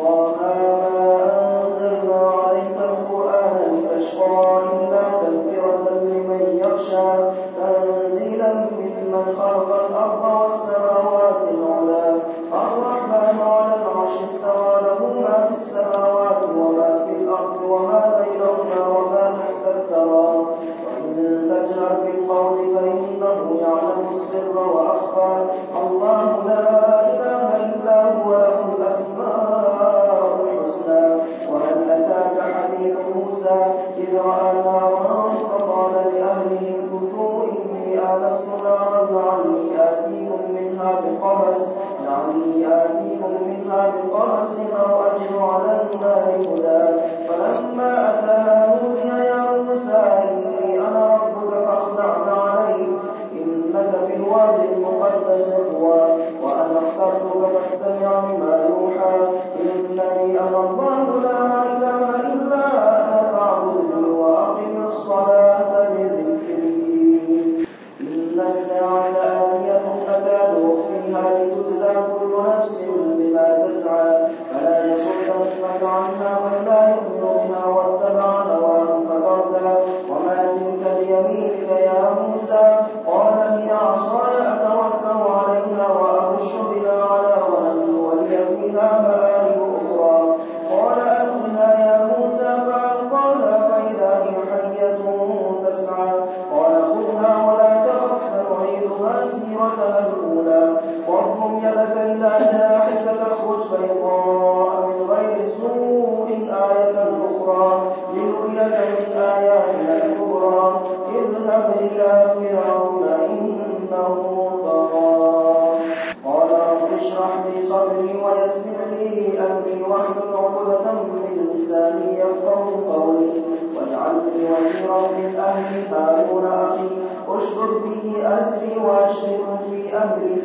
我们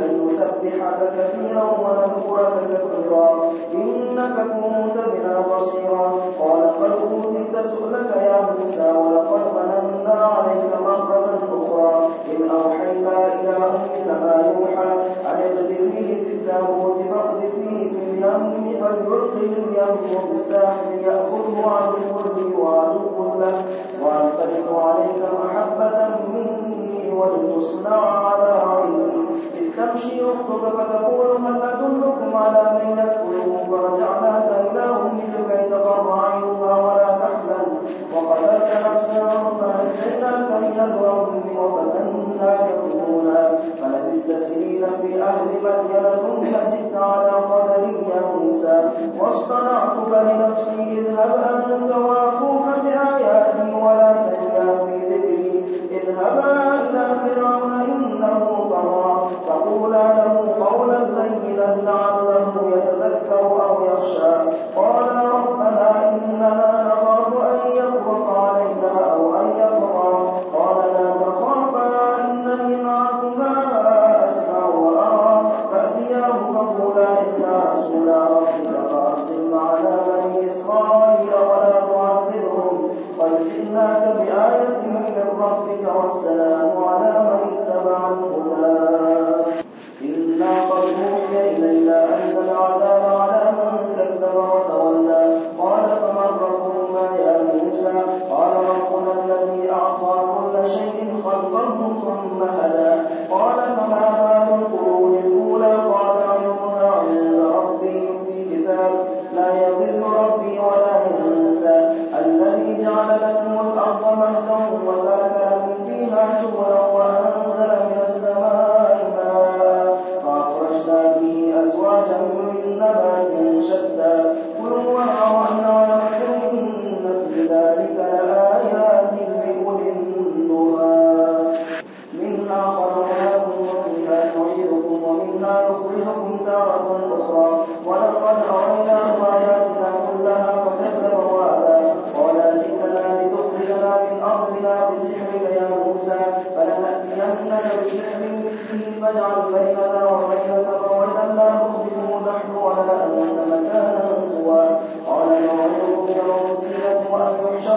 لنسبحك كثيرا ونذكرك كثيرا. إنك كنت بنا بصيرا. قال قد أوتيت سؤلك يا موسى ولقد مننا عليك مرة أخرى. إذ أوحينا إلى أمك ما يوحى. أن اقذفيه في التابوت فاقذفيه في اليم. فليلقه اليم بالساحل يأخذه عدو لي وعدو له. وألقيت عليك محبة من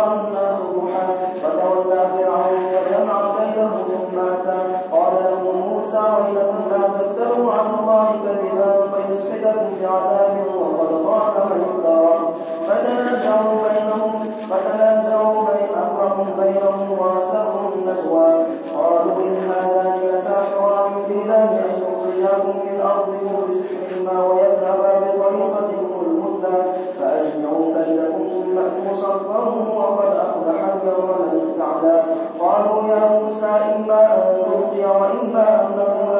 الله أكبر من قالوا يا موسى إما أن تلقي وإما أن نكون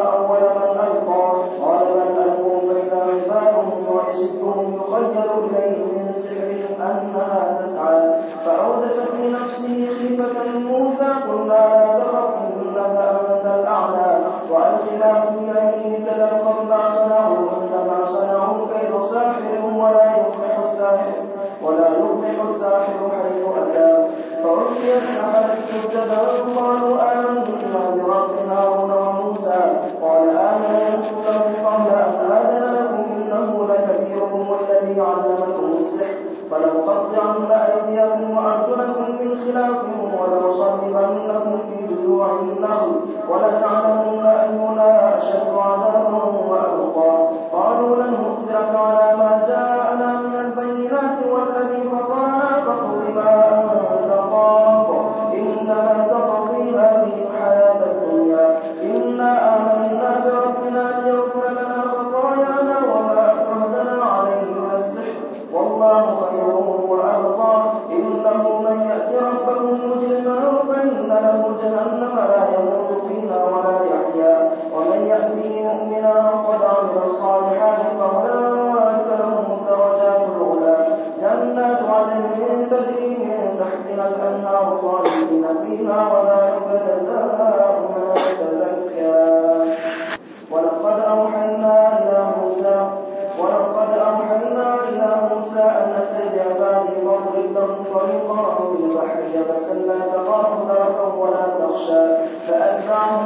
لنعلمن أينا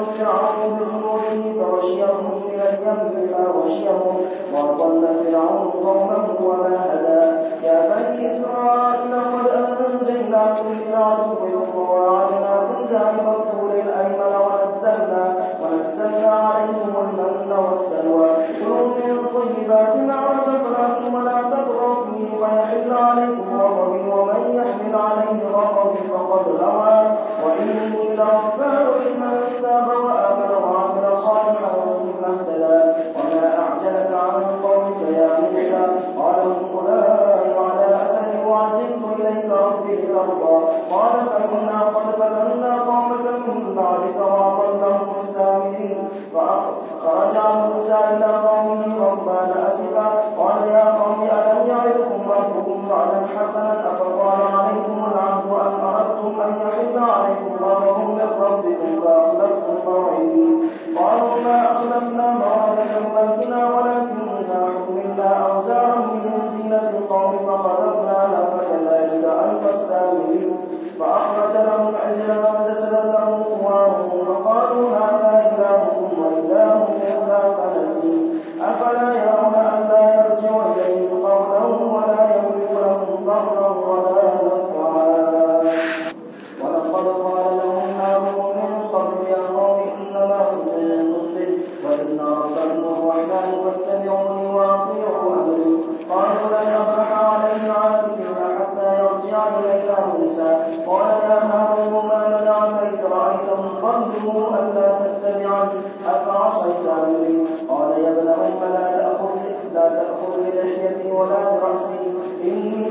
Lord God. فما ضلهم السامرين فخرج موسى إلى قومه ربان أسفا. قال يا قوم ألم يعدكم ربكم وعدا حسنا؟ أفقال عليكم العهد أم أردتم أن يحل عليكم غضب من ربكم فأخلفتم موعدي؟ قالوا ما أخلفنا موعدك ملكنا ولكننا حملنا أوزارا من زينة القوم فقذفناها فكذلك ألقى السامرين فأخرج لهم أجرا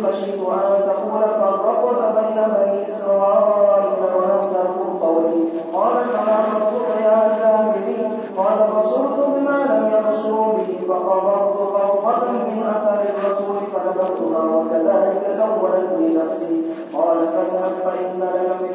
خشيت أن تقول فرقت بين بني إسرائيل ولم تكن قولي. قال فما خطبك يا سامري. قال بصرت بما لم يبصروا به. فقبضت قبضة من أثر الرسول فنبذتها وكذلك سولت لي نفسي قال فاذهب فإن لك من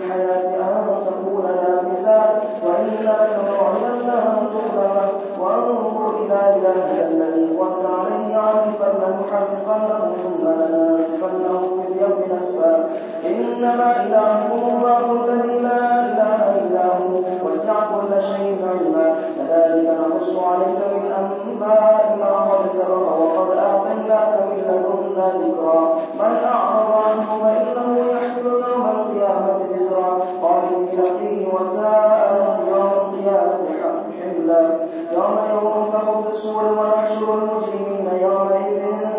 كل شيء علما. كذلك نقص عليك من أنباء ما قد سبق وقد آتيناك من لدنا ذكرا. من أعرض عنه فإنه يحمل يوم القيامة وزرا خالدين فيه وساء له يوم القيامة حملا. يوم ينفخ في الصور ونحشر المجرمين يومئذ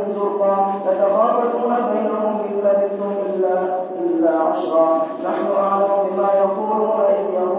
زرقا. يتخافتون بينهم إن لبثتم إلا إلا عشرا. نحن أعلم بما يقولون إذ يقولون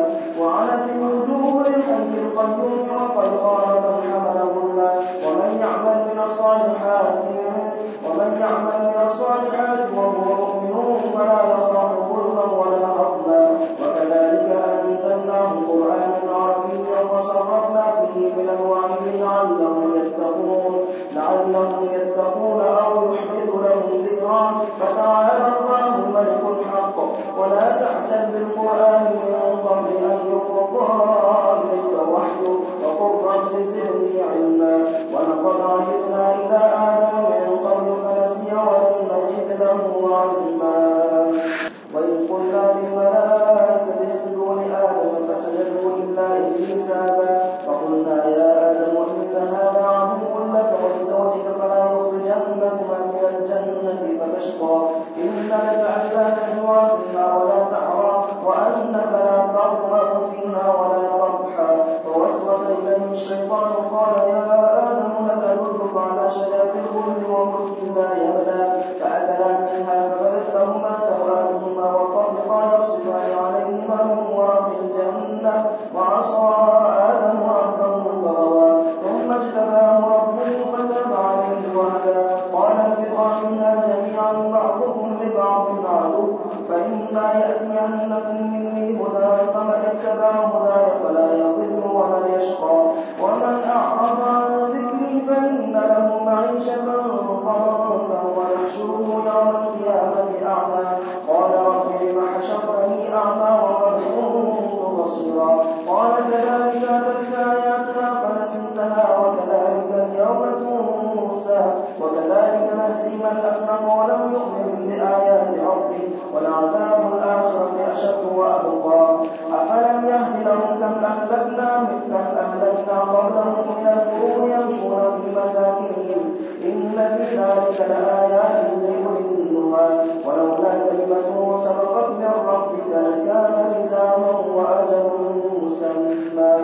我们的 أهلكنا من كم أهلكنا قبلهم من القرون يمشون في مساكنهم. إن في ذلك لآيات لأولي النهى. ولولا كلمة سبقت من ربك لكان لزاما وأجل مسمى.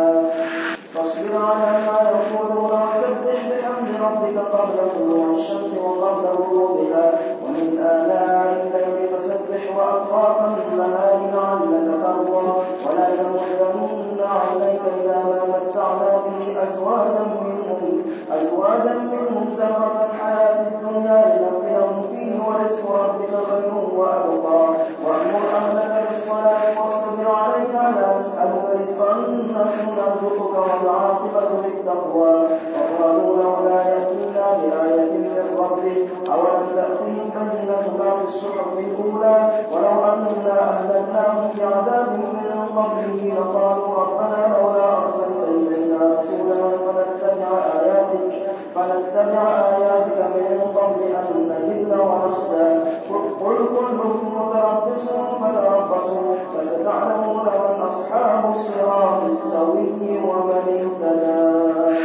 فاصبر على ما يقولون وسبح بحمد ربك قبل طلوع الشمس وقبل غروبها. ومن آلاء الليل فسبح وأطراف النهار لعلك ترضى. ولا تمدن عينيك إلى ما متعنا به أزواجا منهم أزواجا منهم زهرة الحياة الدنيا لنفتنهم فيه ورزق ربك خير وأبقى. وأمر أهلك بالصلاة واصطبر عليها لا نسألك رزقا نحن نرزقك والعاقبة للتقوى وقالوا لولا يأتينا بآية ربه أولم تأتهم بينة ما في الصحف الأولى ولو أنا أهلكناهم بعذاب من قبله لقالوا ربنا لولا أرسلت إلينا رسولا فنتبع آياتك فنتبع آياتك من قبل أن نذل ونخزى قل كل متربص فتربصوا فستعلمون من أصحاب الصراط السوي ومن اهتدى